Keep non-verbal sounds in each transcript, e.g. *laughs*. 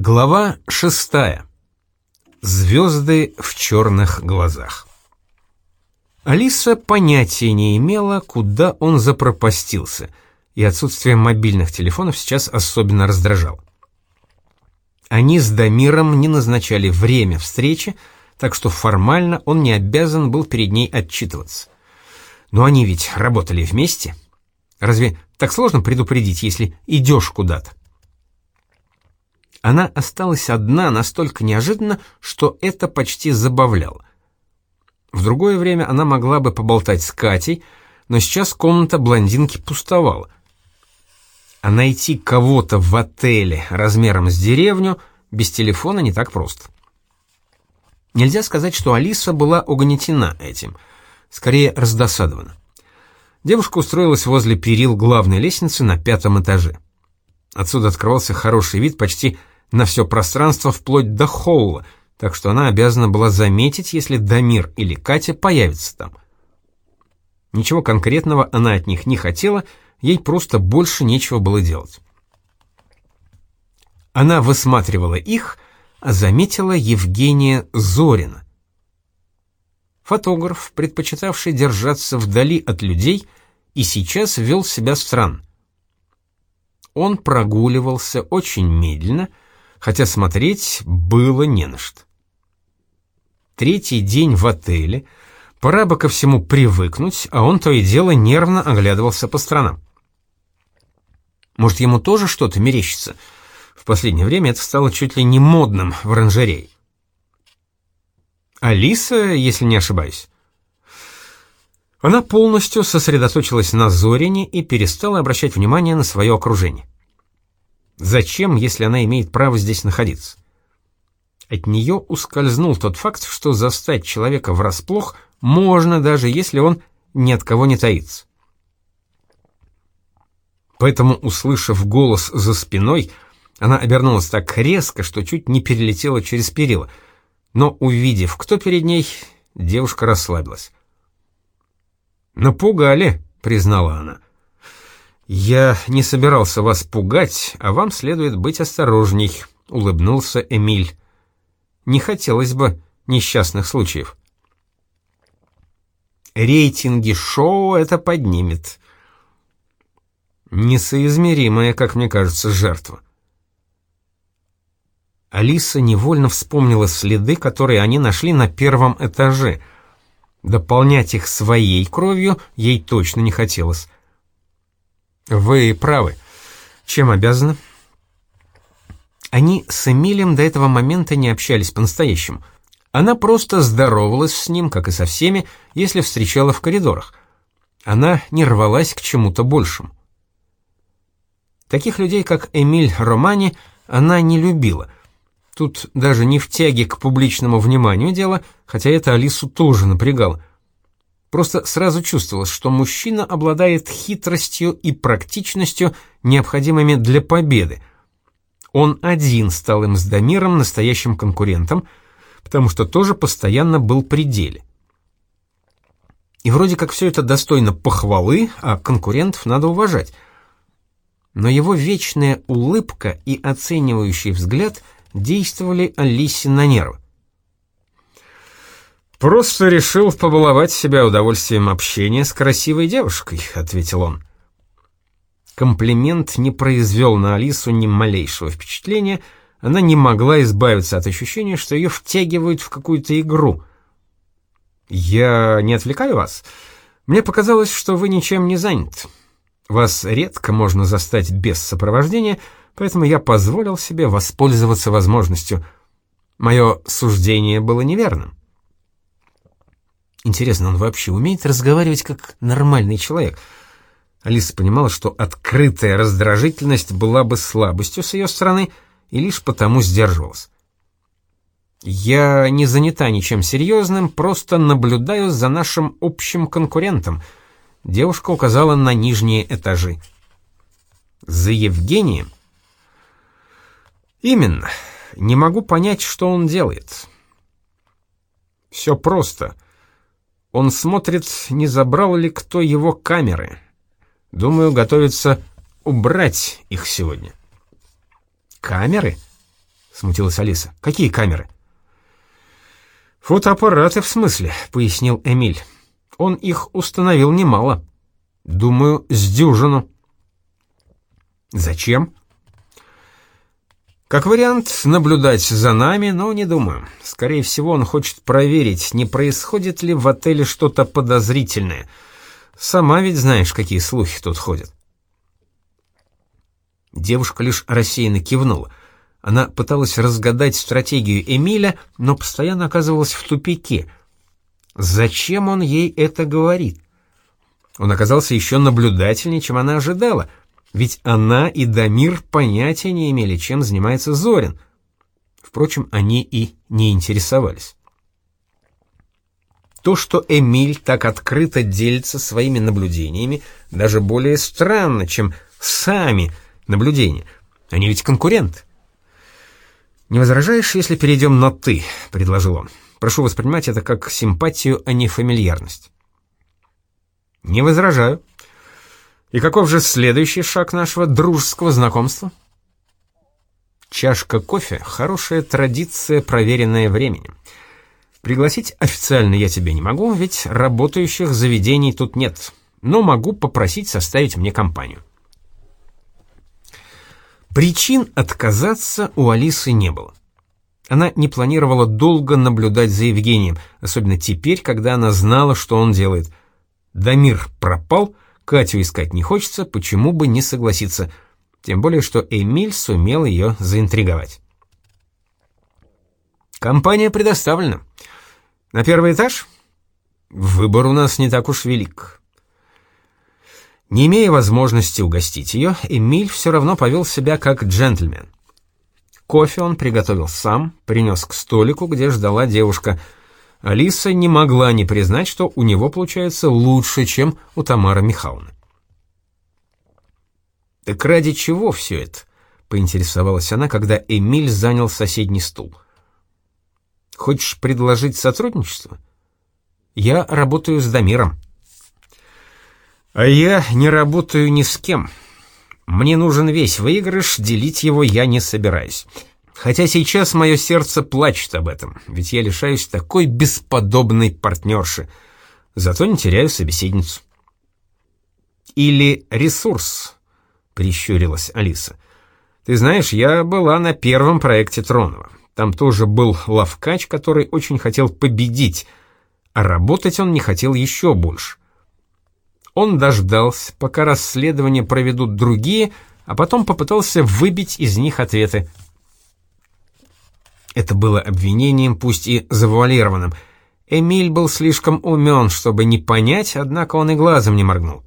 Глава шестая. Звезды в черных глазах. Алиса понятия не имела, куда он запропастился, и отсутствие мобильных телефонов сейчас особенно раздражало. Они с Дамиром не назначали время встречи, так что формально он не обязан был перед ней отчитываться. Но они ведь работали вместе. Разве так сложно предупредить, если идешь куда-то? Она осталась одна настолько неожиданно, что это почти забавляло. В другое время она могла бы поболтать с Катей, но сейчас комната блондинки пустовала. А найти кого-то в отеле размером с деревню без телефона не так просто. Нельзя сказать, что Алиса была угнетена этим, скорее раздосадована. Девушка устроилась возле перил главной лестницы на пятом этаже. Отсюда открывался хороший вид почти на все пространство вплоть до холла, так что она обязана была заметить, если Дамир или Катя появятся там. Ничего конкретного она от них не хотела, ей просто больше нечего было делать. Она высматривала их, а заметила Евгения Зорина. Фотограф, предпочитавший держаться вдали от людей, и сейчас вел себя странно. Он прогуливался очень медленно, хотя смотреть было не на что. Третий день в отеле, пора бы ко всему привыкнуть, а он то и дело нервно оглядывался по сторонам. Может, ему тоже что-то мерещится? В последнее время это стало чуть ли не модным в оранжерее. Алиса, если не ошибаюсь. Она полностью сосредоточилась на Зорине и перестала обращать внимание на свое окружение. Зачем, если она имеет право здесь находиться? От нее ускользнул тот факт, что застать человека врасплох можно, даже если он ни от кого не таится. Поэтому, услышав голос за спиной, она обернулась так резко, что чуть не перелетела через перила. Но, увидев, кто перед ней, девушка расслабилась. «Напугали», — признала она. «Я не собирался вас пугать, а вам следует быть осторожней», — улыбнулся Эмиль. «Не хотелось бы несчастных случаев». «Рейтинги шоу это поднимет». Несоизмеримая, как мне кажется, жертва. Алиса невольно вспомнила следы, которые они нашли на первом этаже. Дополнять их своей кровью ей точно не хотелось. «Вы правы. Чем обязаны?» Они с Эмилем до этого момента не общались по-настоящему. Она просто здоровалась с ним, как и со всеми, если встречала в коридорах. Она не рвалась к чему-то большему. Таких людей, как Эмиль Романи, она не любила. Тут даже не в тяге к публичному вниманию дело, хотя это Алису тоже напрягало. Просто сразу чувствовалось, что мужчина обладает хитростью и практичностью, необходимыми для победы. Он один стал им с Дамиром настоящим конкурентом, потому что тоже постоянно был при деле. И вроде как все это достойно похвалы, а конкурентов надо уважать. Но его вечная улыбка и оценивающий взгляд действовали Алисе на нервы. «Просто решил побаловать себя удовольствием общения с красивой девушкой», — ответил он. Комплимент не произвел на Алису ни малейшего впечатления, она не могла избавиться от ощущения, что ее втягивают в какую-то игру. «Я не отвлекаю вас? Мне показалось, что вы ничем не заняты. Вас редко можно застать без сопровождения, поэтому я позволил себе воспользоваться возможностью. Мое суждение было неверным». Интересно, он вообще умеет разговаривать как нормальный человек? Алиса понимала, что открытая раздражительность была бы слабостью с ее стороны, и лишь потому сдерживалась. «Я не занята ничем серьезным, просто наблюдаю за нашим общим конкурентом», — девушка указала на нижние этажи. «За Евгением?» «Именно. Не могу понять, что он делает». «Все просто», — он смотрит, не забрал ли кто его камеры. Думаю, готовится убрать их сегодня. Камеры? смутилась Алиса. «Какие камеры?» «Фотоаппараты, в смысле», — пояснил Эмиль. «Он их установил немало. Думаю, с дюжину». «Зачем?» «Как вариант, наблюдать за нами, но не думаю. Скорее всего, он хочет проверить, не происходит ли в отеле что-то подозрительное. Сама ведь знаешь, какие слухи тут ходят». Девушка лишь рассеянно кивнула. Она пыталась разгадать стратегию Эмиля, но постоянно оказывалась в тупике. Зачем он ей это говорит? Он оказался еще наблюдательнее, чем она ожидала, ведь она и Дамир понятия не имели, чем занимается Зорин. Впрочем, они и не интересовались. То, что Эмиль так открыто делится своими наблюдениями, даже более странно, чем сами наблюдения. Они ведь конкуренты. «Не возражаешь, если перейдем на «ты», — предложил он. «Прошу воспринимать это как симпатию, а не фамильярность». «Не возражаю. И каков же следующий шаг нашего дружеского знакомства?» «Чашка кофе — хорошая традиция, проверенная временем. Пригласить официально я тебе не могу, ведь работающих заведений тут нет, но могу попросить составить мне компанию». Причин отказаться у Алисы не было. Она не планировала долго наблюдать за Евгением, особенно теперь, когда она знала, что он делает. Дамир пропал, Катю искать не хочется, почему бы не согласиться, тем более, что Эмиль сумел ее заинтриговать. Компания предоставлена. На первый этаж? Выбор у нас не так уж велик. Не имея возможности угостить ее, Эмиль все равно повел себя как джентльмен. Кофе он приготовил сам, принес к столику, где ждала девушка. Алиса не могла не признать, что у него получается лучше, чем у Тамары Михайловны. «Так ради чего все это?» — поинтересовалась она, когда Эмиль занял соседний стул. «Хочешь предложить сотрудничество?» «Я работаю с Дамиром». А я не работаю ни с кем. Мне нужен весь выигрыш, делить его я не собираюсь. Хотя сейчас мое сердце плачет об этом, ведь я лишаюсь такой бесподобной партнерши. Зато не теряю собеседницу. «Или ресурс», — прищурилась Алиса. «Ты знаешь, я была на первом проекте Тронова. Там тоже был лавкач, который очень хотел победить, а работать он не хотел еще больше. Он дождался, пока расследование проведут другие, а потом попытался выбить из них ответы. Это было обвинением, пусть и завуалированным. Эмиль был слишком умен, чтобы не понять, однако он и глазом не моргнул.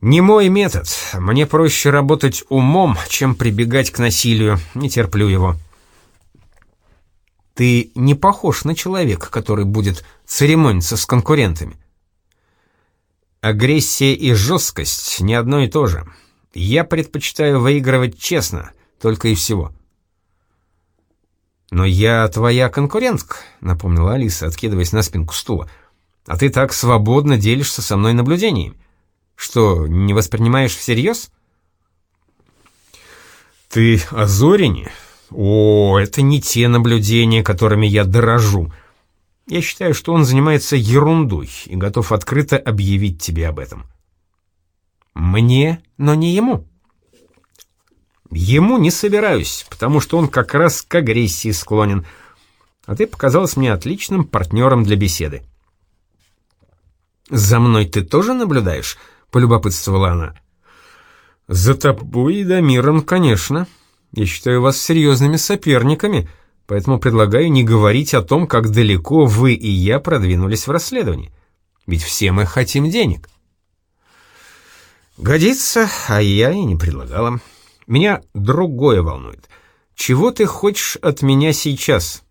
«Не мой метод. Мне проще работать умом, чем прибегать к насилию. Не терплю его». «Ты не похож на человека, который будет церемониться с конкурентами». Агрессия и жесткость не одно и то же. Я предпочитаю выигрывать честно, только и всего. «Но я твоя конкурентка», — напомнила Алиса, откидываясь на спинку стула. «А ты так свободно делишься со мной наблюдениями. Что, не воспринимаешь всерьез?» «Ты о Зорине? О, это не те наблюдения, которыми я дорожу», я считаю, что он занимается ерундой и готов открыто объявить тебе об этом. Мне, но не ему. Ему не собираюсь, потому что он как раз к агрессии склонен. А ты показалась мне отличным партнером для беседы. «За мной ты тоже наблюдаешь?» — полюбопытствовала она. «За тобой и Дамиром, конечно. Я считаю вас серьезными соперниками», поэтому предлагаю не говорить о том, как далеко вы и я продвинулись в расследовании. Ведь все мы хотим денег. Годится, а я и не предлагала. Меня другое волнует. Чего ты хочешь от меня сейчас?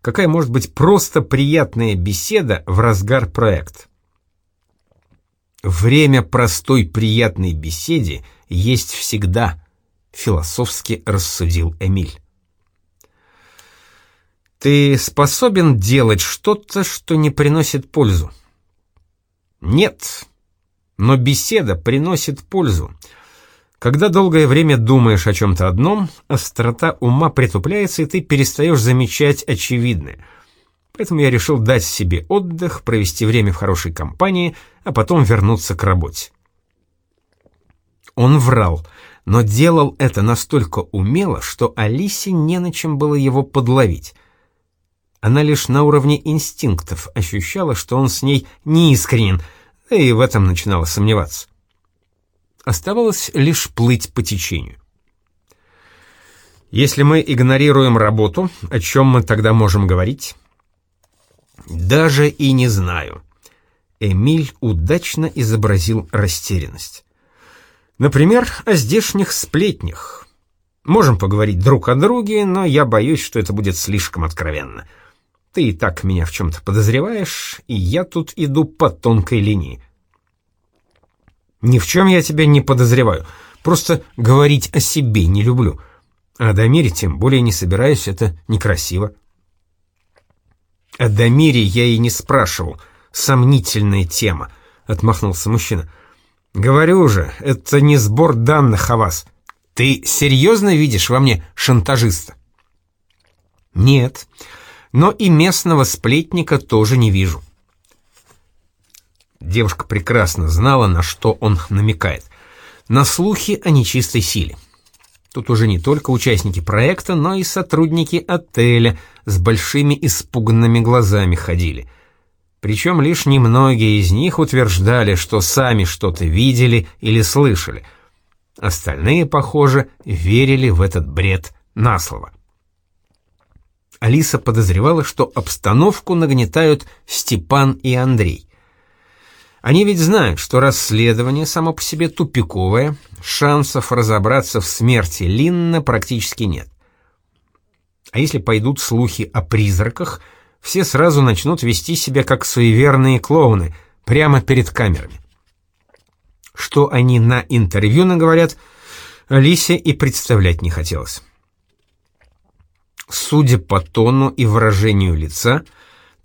Какая может быть просто приятная беседа в разгар проект? Время простой приятной беседе есть всегда, философски рассудил Эмиль. Ты способен делать что-то, что не приносит пользу? Нет. Но беседа приносит пользу. Когда долгое время думаешь о чем-то одном, острота ума притупляется, и ты перестаешь замечать очевидное. Поэтому я решил дать себе отдых, провести время в хорошей компании, а потом вернуться к работе. Он врал, но делал это настолько умело, что Алисе не на чем было его подловить. Она лишь на уровне инстинктов ощущала, что он с ней неискренен, и в этом начинала сомневаться. Оставалось лишь плыть по течению. Если мы игнорируем работу, о чем мы тогда можем говорить? Даже и не знаю. Эмиль удачно изобразил растерянность. Например, о здешних сплетнях. Можем поговорить друг о друге, но я боюсь, что это будет слишком откровенно. Ты и так меня в чем-то подозреваешь, и я тут иду по тонкой линии. Ни в чем я тебя не подозреваю. Просто говорить о себе не люблю. А о Дамире тем более не собираюсь, это некрасиво. О Дамире я и не спрашивал. Сомнительная тема, — отмахнулся мужчина. Говорю же, это не сбор данных о вас. Ты серьезно видишь во мне шантажиста? Нет, но и местного сплетника тоже не вижу. Девушка прекрасно знала, на что он намекает. На слухи о нечистой силе. Тут уже не только участники проекта, но и сотрудники отеля с большими испуганными глазами ходили. Причем лишь немногие из них утверждали, что сами что-то видели или слышали. Остальные, похоже, верили в этот бред на слово. Алиса подозревала, что обстановку нагнетают Степан и Андрей. Они ведь знают, что расследование само по себе тупиковое, шансов разобраться в смерти Линна практически нет. А если пойдут слухи о призраках, все сразу начнут вести себя как суеверные клоуны, прямо перед камерами. Что они на интервью наговорят, Алисе и представлять не хотелось. Судя по тону и выражению лица,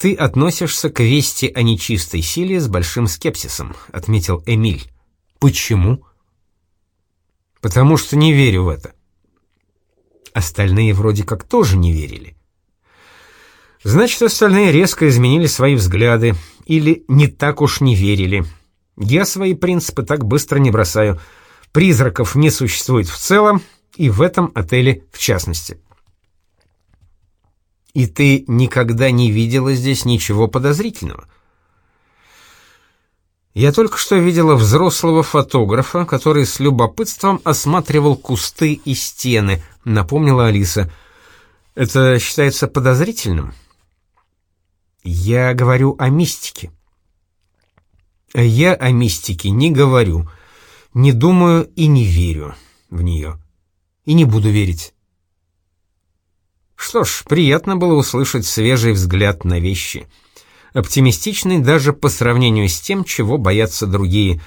«Ты относишься к вести о нечистой силе с большим скепсисом», — отметил Эмиль. «Почему?» «Потому что не верю в это». Остальные вроде как тоже не верили. Значит, остальные резко изменили свои взгляды или не так уж не верили. Я свои принципы так быстро не бросаю. Призраков не существует в целом, и в этом отеле в частности. И ты никогда не видела здесь ничего подозрительного? Я только что видела взрослого фотографа, который с любопытством осматривал кусты и стены, напомнила Алиса. Это считается подозрительным? Я говорю о мистике. Я о мистике не говорю, не думаю и не верю в нее. И не буду верить. Что ж, приятно было услышать свежий взгляд на вещи. Оптимистичный даже по сравнению с тем, чего боятся другие.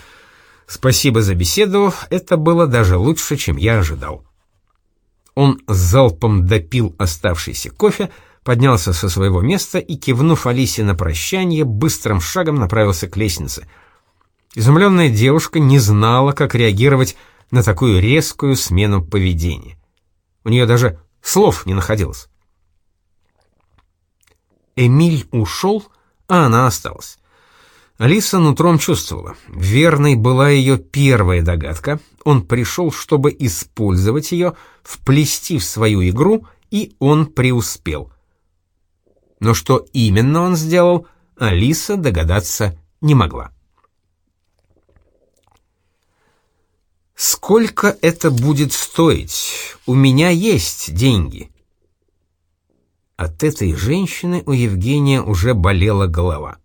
Спасибо за беседу, это было даже лучше, чем я ожидал. Он залпом допил оставшийся кофе, поднялся со своего места и, кивнув Алисе на прощание, быстрым шагом направился к лестнице. Изумленная девушка не знала, как реагировать на такую резкую смену поведения. У нее даже Слов не находилось. Эмиль ушел, а она осталась. Алиса нутром чувствовала. Верной была ее первая догадка. Он пришел, чтобы использовать ее, вплести в свою игру, и он преуспел. Но что именно он сделал, Алиса догадаться не могла. Сколько это будет стоить? У меня есть деньги. От этой женщины у Евгения уже болела голова.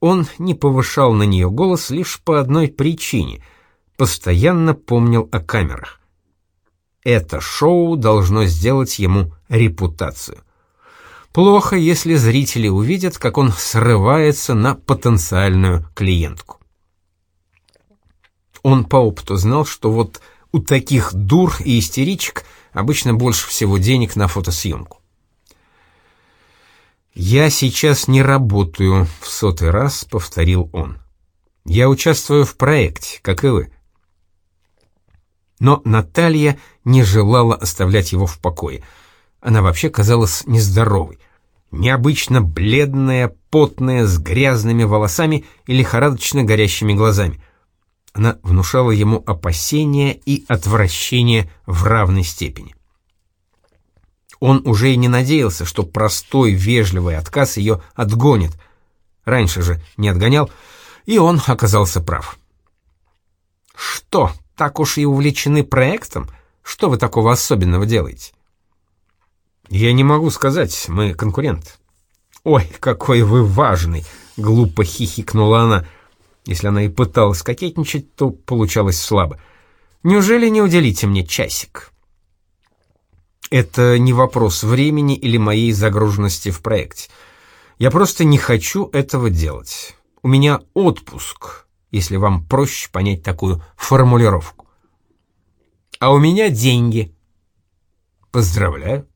Он не повышал на нее голос лишь по одной причине — постоянно помнил о камерах. Это шоу должно сделать ему репутацию. Плохо, если зрители увидят, как он срывается на потенциальную клиентку. Он по опыту знал, что вот у таких дур и истеричек обычно больше всего денег на фотосъемку. «Я сейчас не работаю», — в сотый раз повторил он. «Я участвую в проекте, как и вы». Но Наталья не желала оставлять его в покое. Она вообще казалась нездоровой. Необычно бледная, потная, с грязными волосами и лихорадочно горящими глазами. Она внушала ему опасения и отвращение в равной степени. Он уже и не надеялся, что простой, вежливый отказ ее отгонит. Раньше же не отгонял, и он оказался прав. «Что, так уж и увлечены проектом? Что вы такого особенного делаете?» «Я не могу сказать, мы конкурент». «Ой, какой вы важный!» — глупо хихикнула она. Если она и пыталась кокетничать, то получалось слабо. «Неужели не уделите мне часик?» Это не вопрос времени или моей загруженности в проекте. Я просто не хочу этого делать. У меня отпуск, если вам проще понять такую формулировку. А у меня деньги. Поздравляю.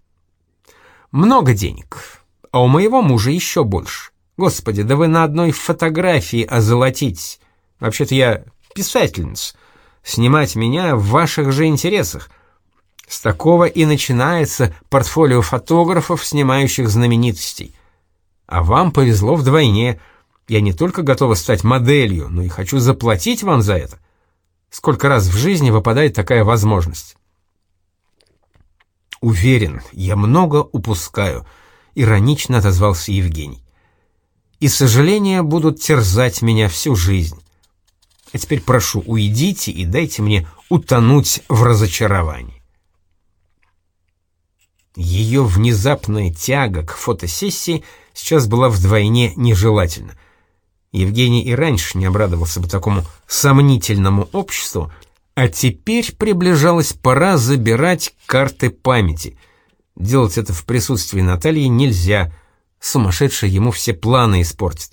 Много денег. А у моего мужа еще больше. Господи, да вы на одной фотографии озолотитесь. Вообще-то я писательница. Снимать меня в ваших же интересах — с такого и начинается портфолио фотографов, снимающих знаменитостей. А вам повезло вдвойне. Я не только готова стать моделью, но и хочу заплатить вам за это. Сколько раз в жизни выпадает такая возможность? Уверен, я много упускаю, иронично отозвался Евгений. И сожаления будут терзать меня всю жизнь. А теперь прошу, уйдите и дайте мне утонуть в разочаровании. Ее внезапная тяга к фотосессии сейчас была вдвойне нежелательна. Евгений и раньше не обрадовался бы такому сомнительному обществу, а теперь приближалась пора забирать карты памяти. Делать это в присутствии Натальи нельзя, сумасшедший ему все планы испортит.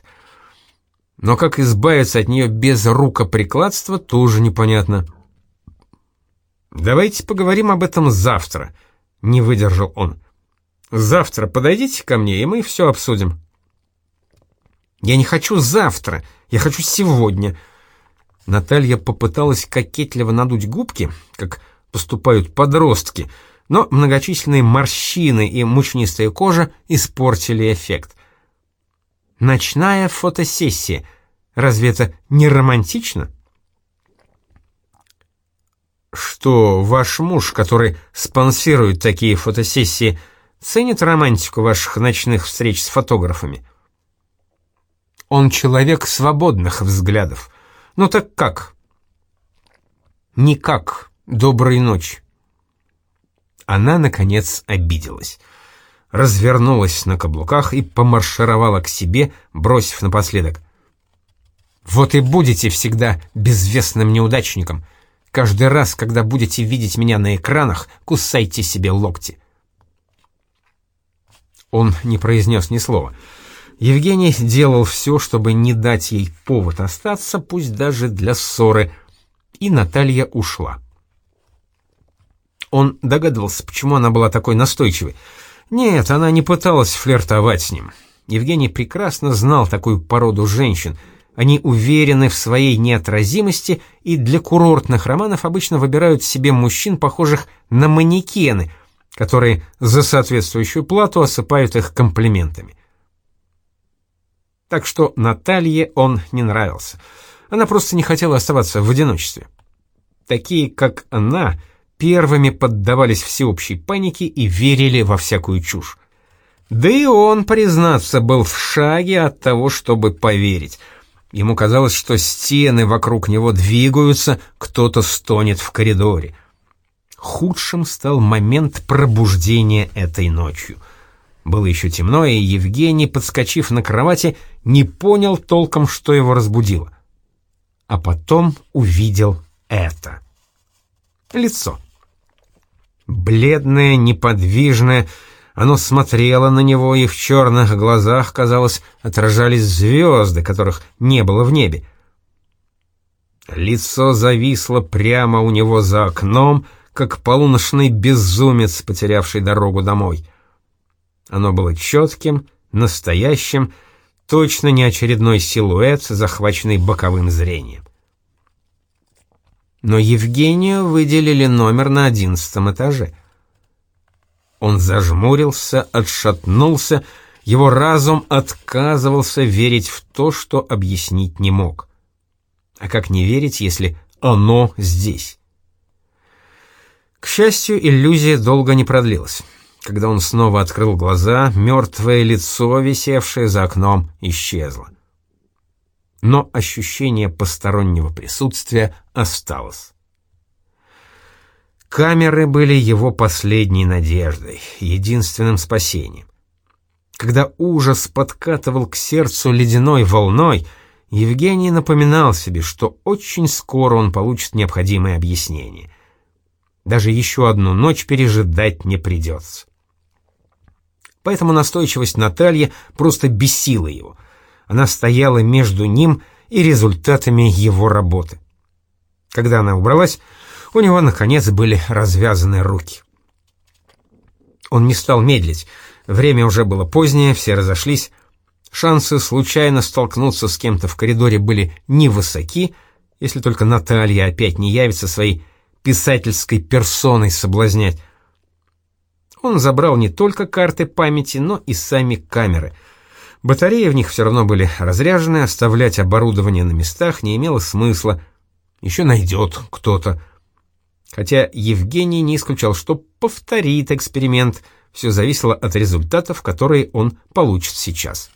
Но как избавиться от нее без рукоприкладства, тоже непонятно. «Давайте поговорим об этом завтра», — не выдержал он. «Завтра подойдите ко мне, и мы все обсудим». «Я не хочу завтра, я хочу сегодня». Наталья попыталась кокетливо надуть губки, как поступают подростки, но многочисленные морщины и мучнистая кожа испортили эффект. «Ночная фотосессия. Разве это не романтично?» что ваш муж, который спонсирует такие фотосессии, ценит романтику ваших ночных встреч с фотографами? Он человек свободных взглядов. Ну так как? Никак. Доброй ночи. Она, наконец, обиделась. Развернулась на каблуках и помаршировала к себе, бросив напоследок. «Вот и будете всегда безвестным неудачником», Каждый раз, когда будете видеть меня на экранах, кусайте себе локти. Он не произнес ни слова. Евгений делал все, чтобы не дать ей повод остаться, пусть даже для ссоры, и Наталья ушла. Он догадывался, почему она была такой настойчивой. Нет, она не пыталась флиртовать с ним. Евгений прекрасно знал такую породу женщин — они уверены в своей неотразимости и для курортных романов обычно выбирают себе мужчин, похожих на манекены, которые за соответствующую плату осыпают их комплиментами. Так что Наталье он не нравился. Она просто не хотела оставаться в одиночестве. Такие, как она, первыми поддавались всеобщей панике и верили во всякую чушь. Да и он, признаться, был в шаге от того, чтобы поверить — Ему казалось, что стены вокруг него двигаются, кто-то стонет в коридоре. Худшим стал момент пробуждения этой ночью. Было еще темно, и Евгений, подскочив на кровати, не понял толком, что его разбудило. А потом увидел это. Лицо. Бледное, неподвижное, оно смотрело на него, и в черных глазах, казалось, отражались звезды, которых не было в небе. Лицо зависло прямо у него за окном, как полуночный безумец, потерявший дорогу домой. Оно было четким, настоящим, точно не очередной силуэт, захваченный боковым зрением. Но Евгению выделили номер на одиннадцатом этаже. Он зажмурился, отшатнулся, его разум отказывался верить в то, что объяснить не мог. А как не верить, если оно здесь? К счастью, иллюзия долго не продлилась. Когда он снова открыл глаза, мертвое лицо, висевшее за окном, исчезло. Но ощущение постороннего присутствия осталось. Камеры были его последней надеждой, единственным спасением. Когда ужас подкатывал к сердцу ледяной волной, Евгений напоминал себе, что очень скоро он получит необходимое объяснение. Даже еще одну ночь пережидать не придется. Поэтому настойчивость Натальи просто бесила его. Она стояла между ним и результатами его работы. Когда она убралась, у него, наконец, были развязаны руки. Он не стал медлить. Время уже было позднее, все разошлись. Шансы случайно столкнуться с кем-то в коридоре были невысоки, если только Наталья опять не явится своей писательской персоной соблазнять. Он забрал не только карты памяти, но и сами камеры. Батареи в них все равно были разряжены, оставлять оборудование на местах не имело смысла. Еще найдет кто-то. Хотя Евгений не исключал, что повторит эксперимент, все зависело от результатов, которые он получит сейчас.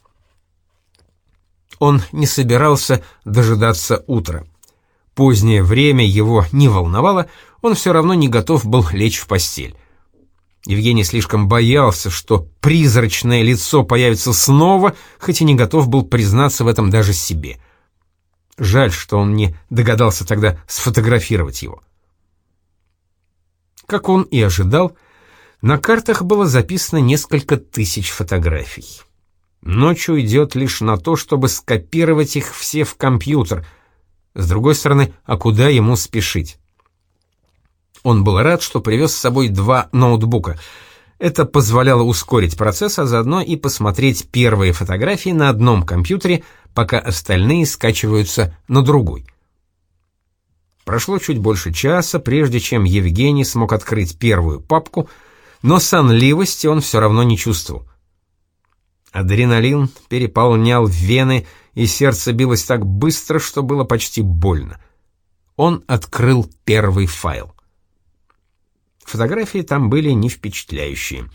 Он не собирался дожидаться утра. Позднее время его не волновало, он все равно не готов был лечь в постель. Евгений слишком боялся, что призрачное лицо появится снова, хоть и не готов был признаться в этом даже себе. Жаль, что он не догадался тогда сфотографировать его. Как он и ожидал, на картах было записано несколько тысяч фотографий. Ночь уйдет лишь на то, чтобы скопировать их все в компьютер. С другой стороны, а куда ему спешить? Он был рад, что привез с собой два ноутбука. Это позволяло ускорить процесс, а заодно и посмотреть первые фотографии на одном компьютере, пока остальные скачиваются на другой. Прошло чуть больше часа, прежде чем Евгений смог открыть первую папку, но сонливости он все равно не чувствовал. Адреналин переполнял вены, и сердце билось так быстро, что было почти больно. Он открыл первый файл. Фотографии там были не впечатляющие.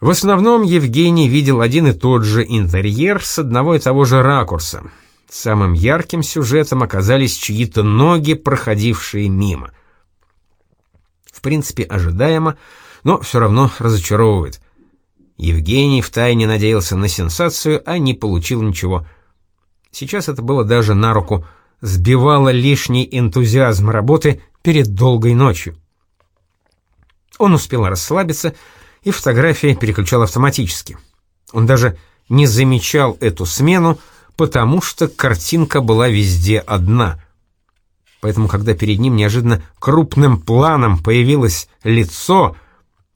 В основном Евгений видел один и тот же интерьер с одного и того же ракурса. Самым ярким сюжетом оказались чьи-то ноги, проходившие мимо. В принципе, ожидаемо, но все равно разочаровывает. Евгений втайне надеялся на сенсацию, а не получил ничего. Сейчас это было даже на руку, сбивало лишний энтузиазм работы перед долгой ночью. Он успел расслабиться, и фотография переключал автоматически. Он даже не замечал эту смену, потому что картинка была везде одна. Поэтому, когда перед ним неожиданно крупным планом появилось лицо,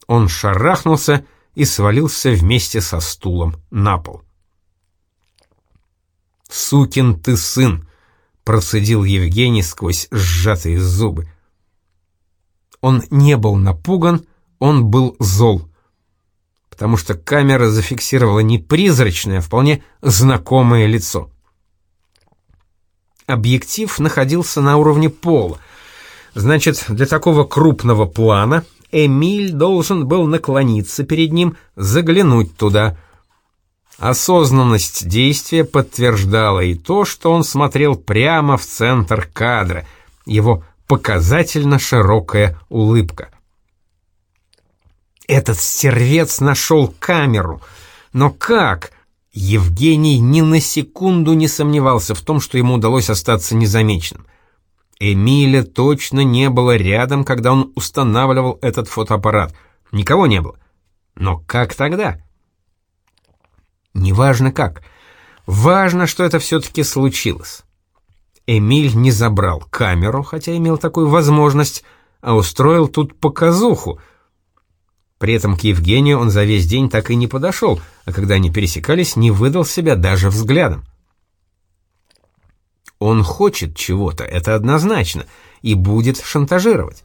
он шарахнулся и свалился вместе со стулом на пол. «Сукин ты сын!» — процедил Евгений сквозь сжатые зубы. Он не был напуган, он был зол. Потому что камера зафиксировала не призрачное, а вполне знакомое лицо. Объектив находился на уровне пола. Значит, для такого крупного плана Эмиль должен был наклониться перед ним, заглянуть туда. Осознанность действия подтверждала и то, что он смотрел прямо в центр кадра. Его показательно широкая улыбка. Этот сервец нашел камеру. Но как? Евгений ни на секунду не сомневался в том, что ему удалось остаться незамеченным. Эмиля точно не было рядом, когда он устанавливал этот фотоаппарат. Никого не было. Но как тогда? Неважно как. Важно, что это все-таки случилось. Эмиль не забрал камеру, хотя имел такую возможность, а устроил тут показуху. При этом к Евгению он за весь день так и не подошел, а когда они пересекались, не выдал себя даже взглядом. Он хочет чего-то, это однозначно, и будет шантажировать.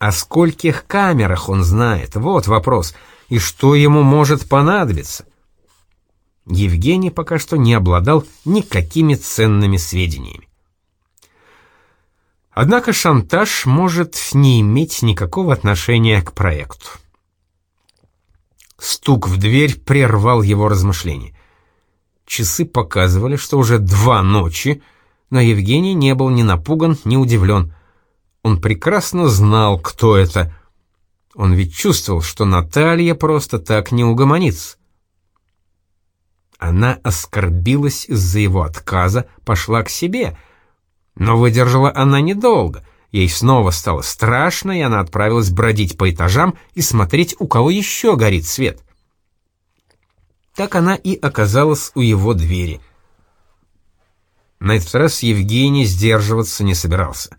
О скольких камерах он знает? Вот вопрос. И что ему может понадобиться? Евгений пока что не обладал никакими ценными сведениями. Однако шантаж может не иметь никакого отношения к проекту. Стук в дверь прервал его размышления. Часы показывали, что уже два ночи, но Евгений не был ни напуган, ни удивлен. Он прекрасно знал, кто это. Он ведь чувствовал, что Наталья просто так не угомонится. Она оскорбилась из-за его отказа, пошла к себе — но выдержала она недолго. Ей снова стало страшно, и она отправилась бродить по этажам и смотреть, у кого еще горит свет. Так она и оказалась у его двери. На этот раз Евгений сдерживаться не собирался.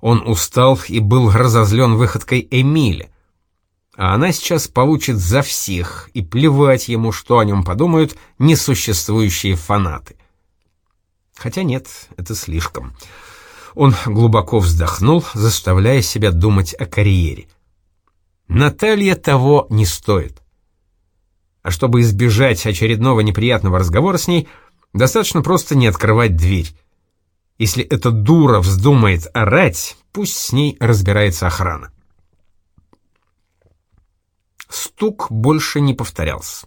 Он устал и был разозлен выходкой Эмиля. А она сейчас получит за всех, и плевать ему, что о нем подумают несуществующие фанаты. Хотя нет, это слишком. Он глубоко вздохнул, заставляя себя думать о карьере. Наталья того не стоит. А чтобы избежать очередного неприятного разговора с ней, достаточно просто не открывать дверь. Если эта дура вздумает орать, пусть с ней разбирается охрана. Стук больше не повторялся.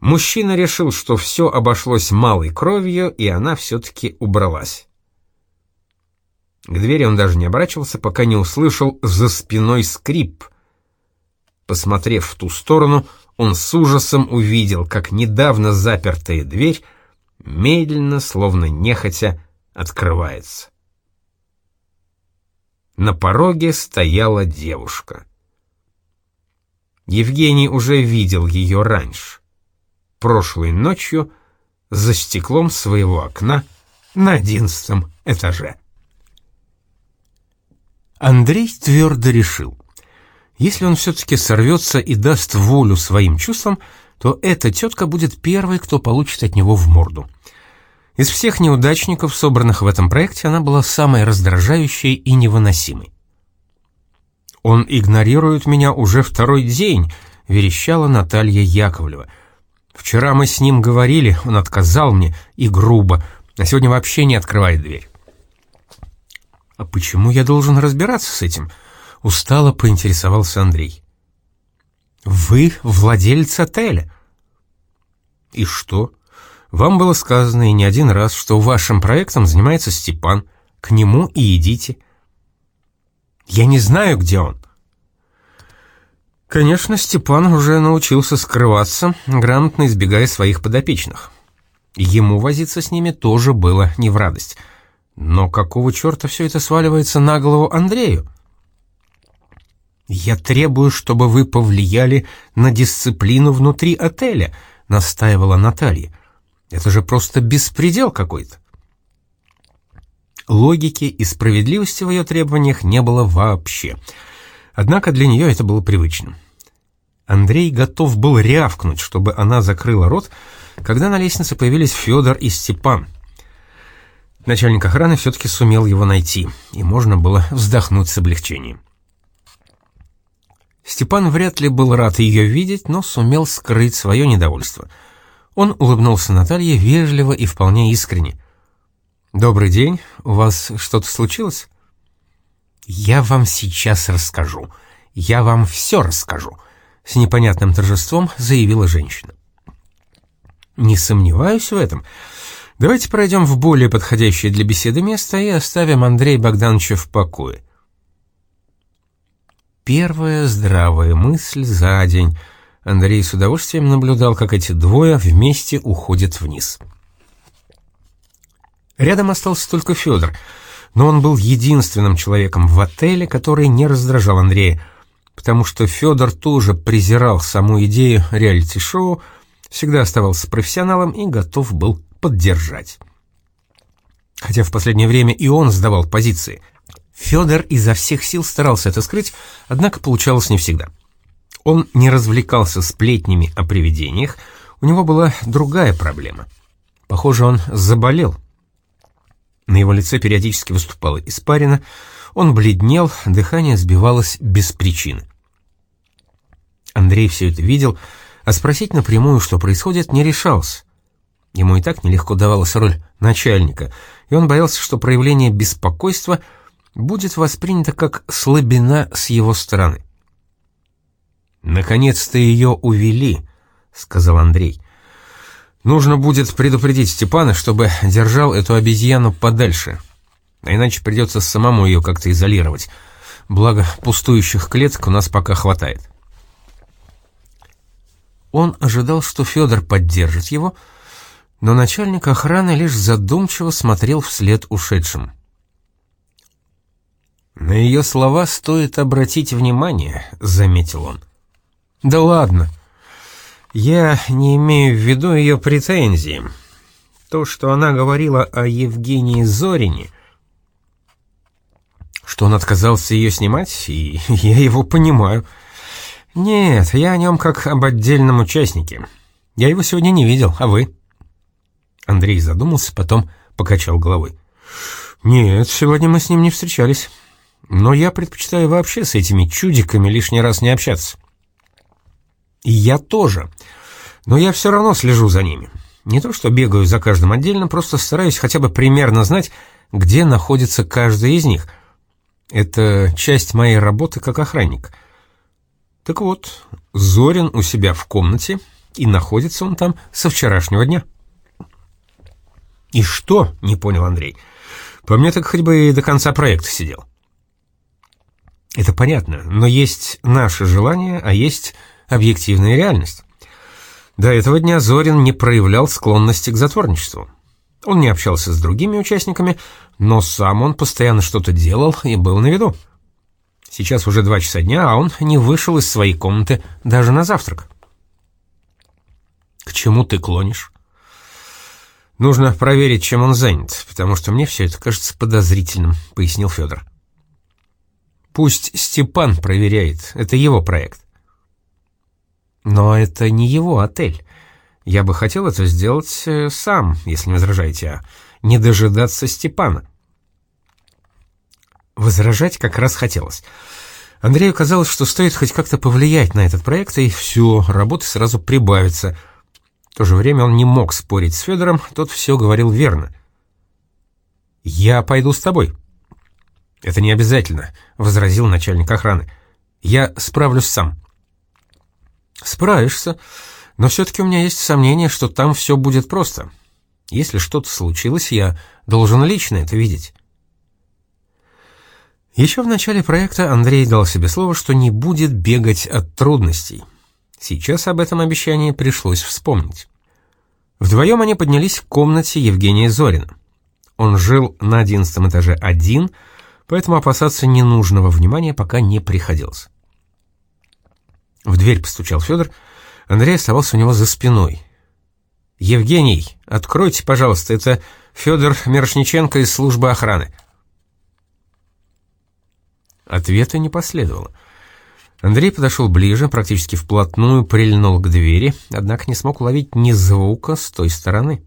Мужчина решил, что все обошлось малой кровью, и она все-таки убралась. К двери он даже не оборачивался, пока не услышал за спиной скрип. Посмотрев в ту сторону, он с ужасом увидел, как недавно запертая дверь медленно, словно нехотя, открывается. На пороге стояла девушка. Евгений уже видел ее раньше прошлой ночью за стеклом своего окна на одиннадцатом этаже. Андрей твердо решил, если он все-таки сорвется и даст волю своим чувствам, то эта тетка будет первой, кто получит от него в морду. Из всех неудачников, собранных в этом проекте, она была самой раздражающей и невыносимой. «Он игнорирует меня уже второй день», — верещала Наталья Яковлева — Вчера мы с ним говорили, он отказал мне, и грубо, а сегодня вообще не открывает дверь. «А почему я должен разбираться с этим?» — устало поинтересовался Андрей. «Вы владелец отеля». «И что? Вам было сказано и не один раз, что вашим проектом занимается Степан. К нему и идите». «Я не знаю, где он». Конечно, Степан уже научился скрываться, грамотно избегая своих подопечных. Ему возиться с ними тоже было не в радость. Но какого черта все это сваливается на голову Андрею? «Я требую, чтобы вы повлияли на дисциплину внутри отеля», — настаивала Наталья. «Это же просто беспредел какой-то». Логики и справедливости в ее требованиях не было вообще — Однако для нее это было привычным. Андрей готов был рявкнуть, чтобы она закрыла рот, когда на лестнице появились Федор и Степан. Начальник охраны все-таки сумел его найти, и можно было вздохнуть с облегчением. Степан вряд ли был рад ее видеть, но сумел скрыть свое недовольство. Он улыбнулся Наталье вежливо и вполне искренне. «Добрый день, у вас что-то случилось?» «Я вам сейчас расскажу. Я вам все расскажу», — с непонятным торжеством заявила женщина. «Не сомневаюсь в этом. Давайте пройдем в более подходящее для беседы место и оставим Андрея Богдановича в покое». Первая здравая мысль за день. Андрей с удовольствием наблюдал, как эти двое вместе уходят вниз. Рядом остался только Федор — но он был единственным человеком в отеле, который не раздражал Андрея, потому что Федор тоже презирал саму идею реалити-шоу, всегда оставался профессионалом и готов был поддержать. Хотя в последнее время и он сдавал позиции. Федор изо всех сил старался это скрыть, однако получалось не всегда. Он не развлекался сплетнями о привидениях, у него была другая проблема. Похоже, он заболел. На его лице периодически выступала испарина, он бледнел, дыхание сбивалось без причины. Андрей все это видел, а спросить напрямую, что происходит, не решался. Ему и так нелегко давалась роль начальника, и он боялся, что проявление беспокойства будет воспринято как слабина с его стороны. «Наконец-то ее увели», — сказал Андрей. «Нужно будет предупредить Степана, чтобы держал эту обезьяну подальше, а иначе придется самому ее как-то изолировать. Благо, пустующих клеток у нас пока хватает». Он ожидал, что Федор поддержит его, — но начальник охраны лишь задумчиво смотрел вслед ушедшим. «На ее слова стоит обратить внимание», — заметил он. «Да ладно. Я не имею в виду ее претензии. То, что она говорила о Евгении Зорине, что он отказался ее снимать, и *laughs* я его понимаю. Нет, я о нем как об отдельном участнике. Я его сегодня не видел, а вы?» Андрей задумался, потом покачал головой. «Нет, сегодня мы с ним не встречались. Но я предпочитаю вообще с этими чудиками лишний раз не общаться». «И я тоже. Но я все равно слежу за ними. Не то что бегаю за каждым отдельно, просто стараюсь хотя бы примерно знать, где находится каждый из них. Это часть моей работы как охранник. Так вот, Зорин у себя в комнате, и находится он там со вчерашнего дня». «И что?» — не понял Андрей. «По мне так хоть бы и до конца проекта сидел». «Это понятно, но есть наше желание, а есть объективная реальность. До этого дня Зорин не проявлял склонности к затворничеству. Он не общался с другими участниками, но сам он постоянно что-то делал и был на виду. Сейчас уже два часа дня, а он не вышел из своей комнаты даже на завтрак. «К чему ты клонишь?» «Нужно проверить, чем он занят, потому что мне все это кажется подозрительным», — пояснил Федор. «Пусть Степан проверяет, это его проект». «Но это не его отель. Я бы хотел это сделать э, сам, если не возражаете, а не дожидаться Степана». Возражать как раз хотелось. Андрею казалось, что стоит хоть как-то повлиять на этот проект, и все, работы сразу прибавится — в то же время он не мог спорить с Федором, тот все говорил верно. «Я пойду с тобой». «Это не обязательно», — возразил начальник охраны. «Я справлюсь сам». «Справишься, но все-таки у меня есть сомнение, что там все будет просто. Если что-то случилось, я должен лично это видеть». Еще в начале проекта Андрей дал себе слово, что не будет бегать от трудностей. Сейчас об этом обещании пришлось вспомнить. Вдвоем они поднялись к комнате Евгения Зорина. Он жил на одиннадцатом этаже один, поэтому опасаться ненужного внимания пока не приходилось. В дверь постучал Федор, Андрей оставался у него за спиной. «Евгений, откройте, пожалуйста, это Федор Мирошниченко из службы охраны». Ответа не последовало. Андрей подошел ближе, практически вплотную, прильнул к двери, однако не смог уловить ни звука с той стороны.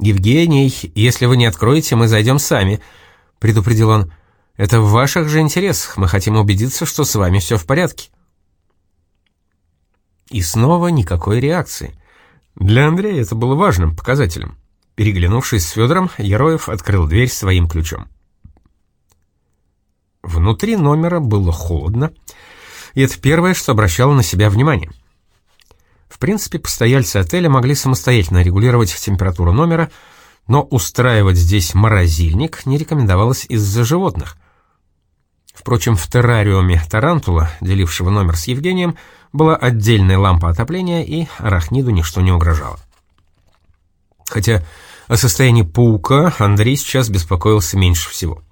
«Евгений, если вы не откроете, мы зайдем сами», — предупредил он. «Это в ваших же интересах, мы хотим убедиться, что с вами все в порядке». И снова никакой реакции. Для Андрея это было важным показателем. Переглянувшись с Федором, Яроев открыл дверь своим ключом. Внутри номера было холодно, и это первое, что обращало на себя внимание. В принципе, постояльцы отеля могли самостоятельно регулировать температуру номера, но устраивать здесь морозильник не рекомендовалось из-за животных. Впрочем, в террариуме тарантула, делившего номер с Евгением, была отдельная лампа отопления, и арахниду ничто не угрожало. Хотя о состоянии паука Андрей сейчас беспокоился меньше всего.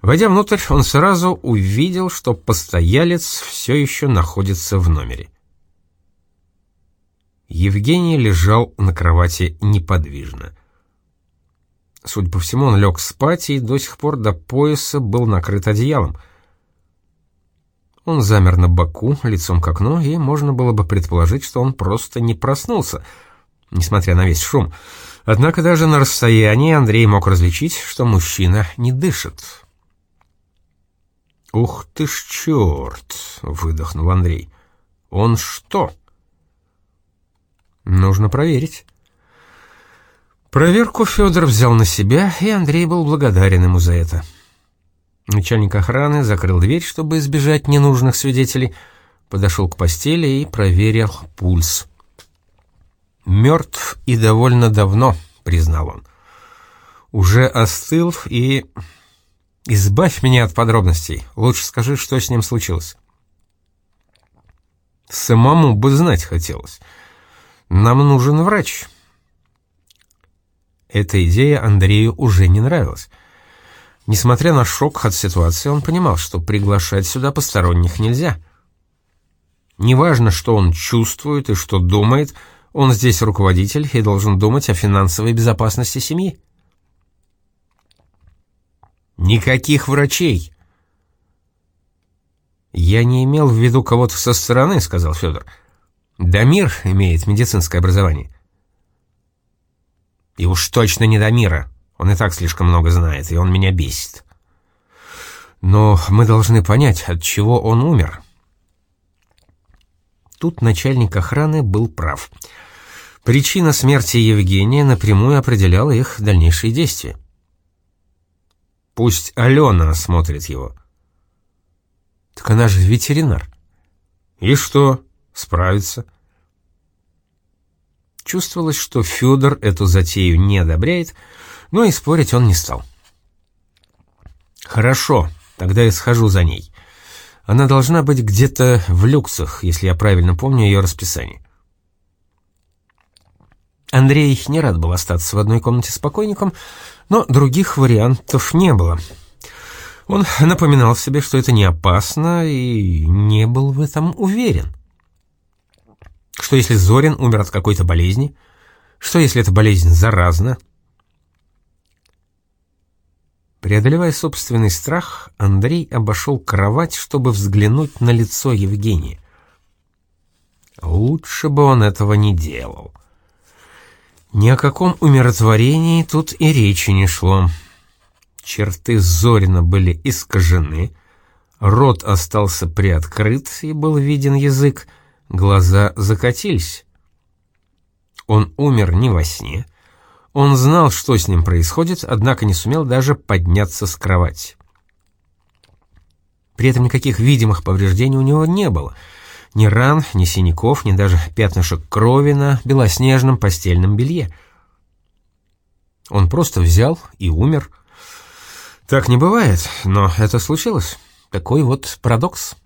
Войдя внутрь, он сразу увидел, что постоялец все еще находится в номере. Евгений лежал на кровати неподвижно. Судя по всему, он лег спать и до сих пор до пояса был накрыт одеялом. Он замер на боку, лицом к окну, и можно было бы предположить, что он просто не проснулся, несмотря на весь шум. Однако даже на расстоянии Андрей мог различить, что мужчина не дышит. «Ух ты ж черт!» — выдохнул Андрей. «Он что?» «Нужно проверить». Проверку Федор взял на себя, и Андрей был благодарен ему за это. Начальник охраны закрыл дверь, чтобы избежать ненужных свидетелей, подошел к постели и проверил пульс. «Мертв и довольно давно», — признал он. «Уже остыл и...» «Избавь меня от подробностей. Лучше скажи, что с ним случилось». «Самому бы знать хотелось. Нам нужен врач». Эта идея Андрею уже не нравилась. Несмотря на шок от ситуации, он понимал, что приглашать сюда посторонних нельзя. Неважно, что он чувствует и что думает, он здесь руководитель и должен думать о финансовой безопасности семьи. Никаких врачей. Я не имел в виду кого-то со стороны, сказал Федор. Дамир имеет медицинское образование. И уж точно не Дамира. Он и так слишком много знает, и он меня бесит. Но мы должны понять, от чего он умер. Тут начальник охраны был прав. Причина смерти Евгения напрямую определяла их дальнейшие действия. Пусть Алена осмотрит его. Так она же ветеринар. И что? Справится. Чувствовалось, что Федор эту затею не одобряет, но и спорить он не стал. «Хорошо, тогда я схожу за ней. Она должна быть где-то в люксах, если я правильно помню ее расписание». Андрей не рад был остаться в одной комнате с покойником, но других вариантов не было. Он напоминал себе, что это не опасно, и не был в этом уверен. Что если Зорин умер от какой-то болезни? Что если эта болезнь заразна? Преодолевая собственный страх, Андрей обошел кровать, чтобы взглянуть на лицо Евгения. Лучше бы он этого не делал. Ни о каком умиротворении тут и речи не шло. Черты Зорина были искажены, рот остался приоткрыт и был виден язык, глаза закатились. Он умер не во сне, он знал, что с ним происходит, однако не сумел даже подняться с кровати. При этом никаких видимых повреждений у него не было. Ни ран, ни синяков, ни даже пятнышек крови на белоснежном постельном белье. Он просто взял и умер. Так не бывает, но это случилось. Такой вот парадокс.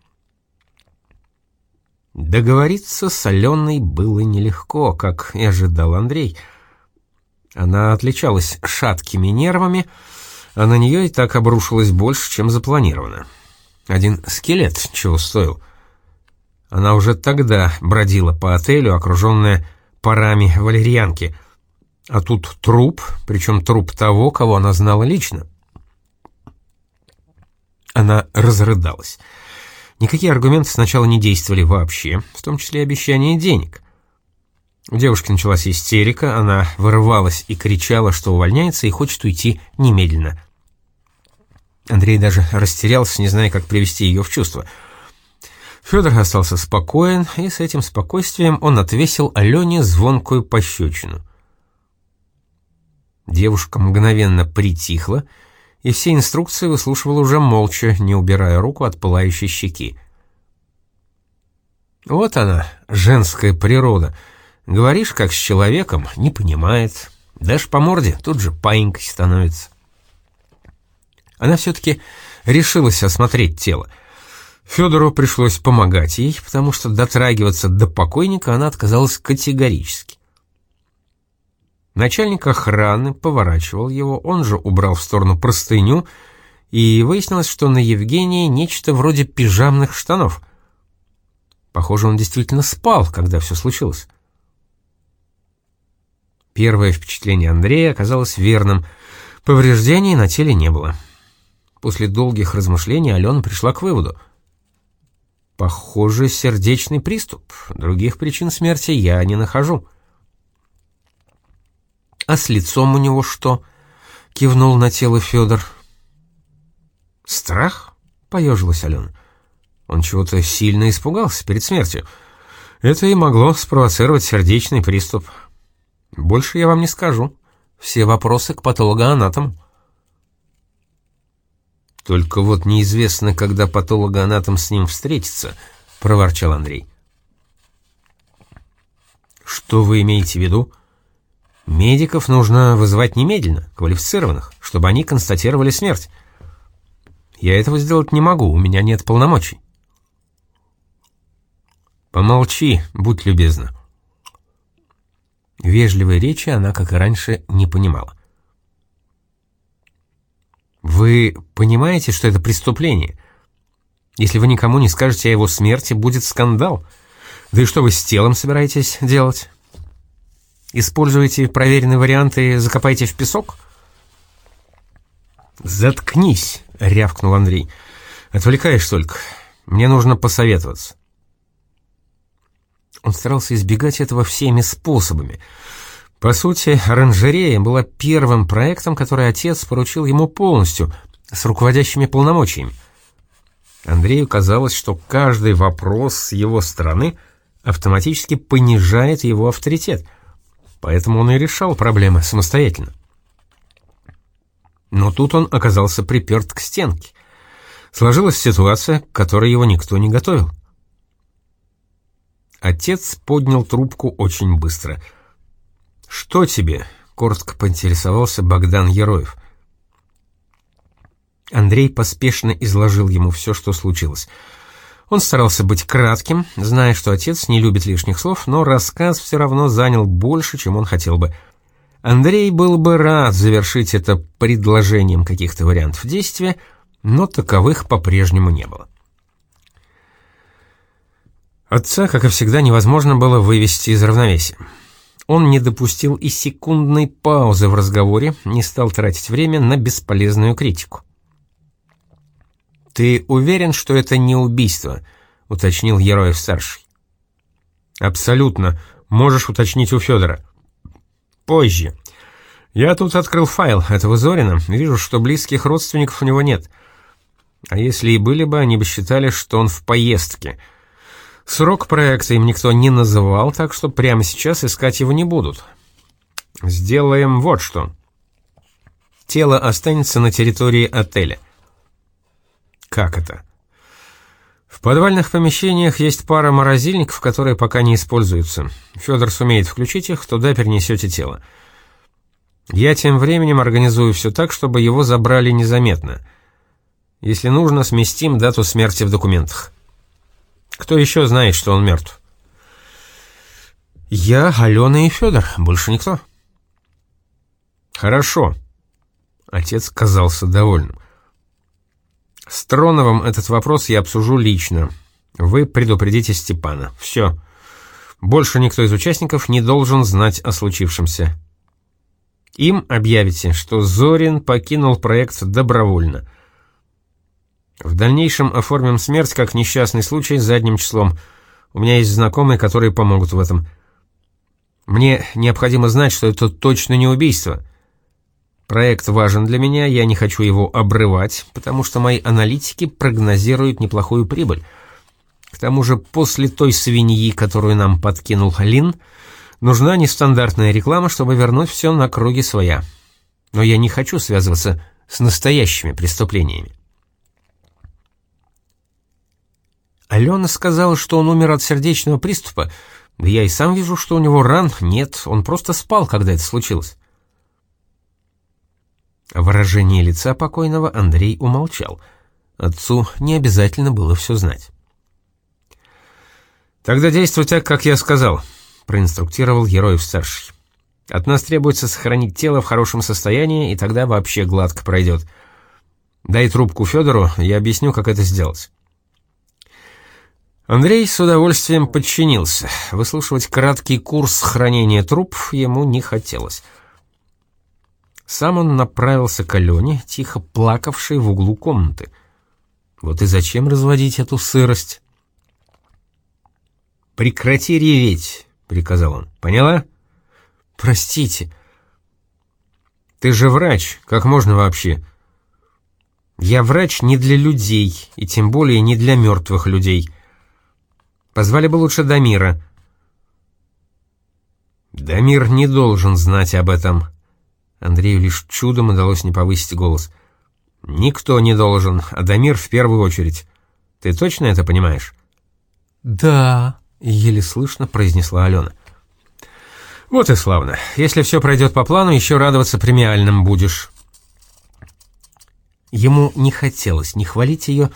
Договориться с Аленой было нелегко, как и ожидал Андрей — она отличалась шаткими нервами, а на нее и так обрушилось больше, чем запланировано. Один скелет чего стоил. Она уже тогда бродила по отелю, окруженная парами валерьянки. А тут труп, причем труп того, кого она знала лично. Она разрыдалась. Никакие аргументы сначала не действовали вообще, в том числе обещание денег. У девушки началась истерика, она вырывалась и кричала, что увольняется и хочет уйти немедленно. Андрей даже растерялся, не зная, как привести ее в чувство. Федор остался спокоен, и с этим спокойствием он отвесил Алене звонкую пощечину. Девушка мгновенно притихла, и все инструкции выслушивала уже молча, не убирая руку от пылающей щеки. Вот она, женская природа — Говоришь, как с человеком, не понимает. Дашь по морде, тут же паинькой становится. Она все-таки решилась осмотреть тело. Федору пришлось помогать ей, потому что дотрагиваться до покойника она отказалась категорически. Начальник охраны поворачивал его, он же убрал в сторону простыню, и выяснилось, что на Евгении нечто вроде пижамных штанов. Похоже, он действительно спал, когда все случилось. Первое впечатление Андрея оказалось верным. Повреждений на теле не было. После долгих размышлений Алена пришла к выводу. Похоже, сердечный приступ. Других причин смерти я не нахожу. «А с лицом у него что?» — кивнул на тело Федор. «Страх?» — поежилась Алена. Он чего-то сильно испугался перед смертью. Это и могло спровоцировать сердечный приступ. Больше я вам не скажу. Все вопросы к патологоанатому. Только вот неизвестно, когда патологоанатом с ним встретится, проворчал Андрей. Что вы имеете в виду? Медиков нужно вызывать немедленно, квалифицированных, чтобы они констатировали смерть. Я этого сделать не могу, у меня нет полномочий. Помолчи, будь любезна. Вежливой речи она, как и раньше, не понимала. Вы понимаете, что это преступление? Если вы никому не скажете о его смерти, будет скандал. Да и что вы с телом собираетесь делать? Используете проверенные варианты и закопаете в песок? «Заткнись!» — рявкнул Андрей. «Отвлекаешь только. Мне нужно посоветоваться». Он старался избегать этого всеми способами. По сути, оранжерея была первым проектом, который отец поручил ему полностью, с руководящими полномочиями. Андрею казалось, что каждый вопрос с его стороны автоматически понижает его авторитет, поэтому он и решал проблемы самостоятельно. Но тут он оказался приперт к стенке. Сложилась ситуация, к которой его никто не готовил. Отец поднял трубку очень быстро. «Что тебе?» — коротко поинтересовался Богдан Ероев. Андрей поспешно изложил ему все, что случилось. Он старался быть кратким, зная, что отец не любит лишних слов, но рассказ все равно занял больше, чем он хотел бы. Андрей был бы рад завершить это предложением каких-то вариантов действия, но таковых по-прежнему не было. Отца, как и всегда, невозможно было вывести из равновесия. Он не допустил и секундной паузы в разговоре, не стал тратить время на бесполезную критику. «Ты уверен, что это не убийство?» — уточнил Ероев-старший. «Абсолютно. Можешь уточнить у Федора». «Позже. Я тут открыл файл этого Зорина, вижу, что близких родственников у него нет. А если и были бы, они бы считали, что он в поездке — Срок проекта им никто не называл, так что прямо сейчас искать его не будут. Сделаем вот что. Тело останется на территории отеля. Как это? В подвальных помещениях есть пара морозильников, которые пока не используются. Федор сумеет включить их, туда перенесете тело. Я тем временем организую все так, чтобы его забрали незаметно. Если нужно, сместим дату смерти в документах. Кто еще знает, что он мертв? Я, Алена и Федор, больше никто. Хорошо. Отец казался довольным. С Троновым этот вопрос я обсужу лично. Вы предупредите Степана. Все. Больше никто из участников не должен знать о случившемся. Им объявите, что Зорин покинул проект добровольно. В дальнейшем оформим смерть как несчастный случай задним числом. У меня есть знакомые, которые помогут в этом. Мне необходимо знать, что это точно не убийство. Проект важен для меня, я не хочу его обрывать, потому что мои аналитики прогнозируют неплохую прибыль. К тому же после той свиньи, которую нам подкинул Лин, нужна нестандартная реклама, чтобы вернуть все на круги своя. Но я не хочу связываться с настоящими преступлениями. Алена сказала, что он умер от сердечного приступа. Да я и сам вижу, что у него ран нет, он просто спал, когда это случилось. Выражение лица покойного Андрей умолчал. Отцу не обязательно было все знать. «Тогда действуй так, как я сказал», — проинструктировал Героев-старший. «От нас требуется сохранить тело в хорошем состоянии, и тогда вообще гладко пройдет. Дай трубку Федору, я объясню, как это сделать». Андрей с удовольствием подчинился. Выслушивать краткий курс хранения труп ему не хотелось. Сам он направился к Алене, тихо плакавшей в углу комнаты. Вот и зачем разводить эту сырость? «Прекрати реветь», — приказал он. «Поняла?» «Простите». Ты же врач, как можно вообще?» «Я врач не для людей, и тем более не для мертвых людей. Позвали бы лучше Дамира». «Дамир не должен знать об этом». Андрею лишь чудом удалось не повысить голос. «Никто не должен, а Дамир в первую очередь. Ты точно это понимаешь?» «Да», — еле слышно произнесла Алена. «Вот и славно. Если все пройдет по плану, еще радоваться премиальным будешь». Ему не хотелось ни хвалить ее,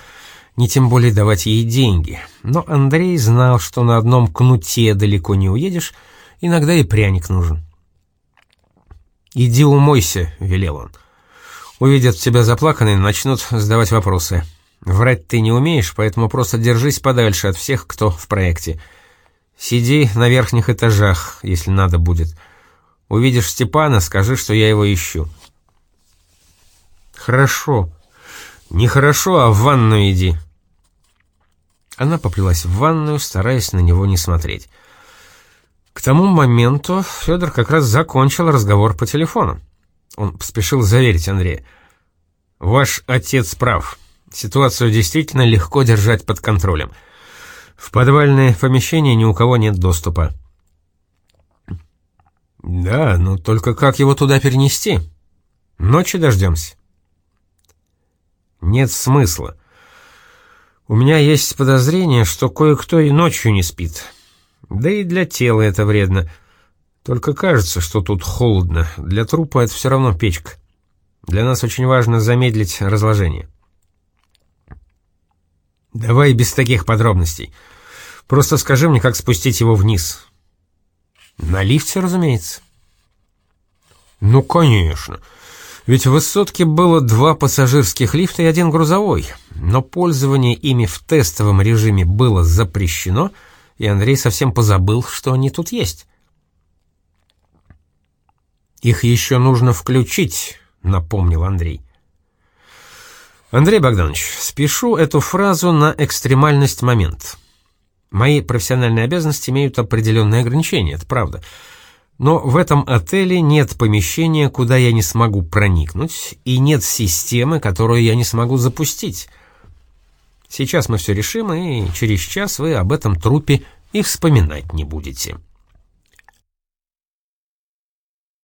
ни тем более давать ей деньги. Но Андрей знал, что на одном кнуте далеко не уедешь, иногда и пряник нужен. «Иди умойся», — велел он. «Увидят тебя заплаканной, начнут задавать вопросы. Врать ты не умеешь, поэтому просто держись подальше от всех, кто в проекте. Сиди на верхних этажах, если надо будет. Увидишь Степана, скажи, что я его ищу». «Хорошо». «Не хорошо, а в ванную иди». Она поплелась в ванную, стараясь на него не смотреть. К тому моменту Федор как раз закончил разговор по телефону. Он поспешил заверить Андрея. «Ваш отец прав. Ситуацию действительно легко держать под контролем. В подвальное помещение ни у кого нет доступа». «Да, но только как его туда перенести? Ночи дождемся». «Нет смысла. У меня есть подозрение, что кое-кто и ночью не спит. Да и для тела это вредно. Только кажется, что тут холодно. Для трупа это все равно печка. Для нас очень важно замедлить разложение». «Давай без таких подробностей. Просто скажи мне, как спустить его вниз». «На лифте, разумеется». «Ну, конечно. Ведь в высотке было два пассажирских лифта и один грузовой, но пользование ими в тестовом режиме было запрещено, и Андрей совсем позабыл, что они тут есть». «Их еще нужно включить», — напомнил Андрей. Андрей Богданович, спешу эту фразу на экстремальность момент. Мои профессиональные обязанности имеют определенные ограничения, это правда. Но в этом отеле нет помещения, куда я не смогу проникнуть, и нет системы, которую я не смогу запустить. Сейчас мы все решим, и через час вы об этом трупе и вспоминать не будете.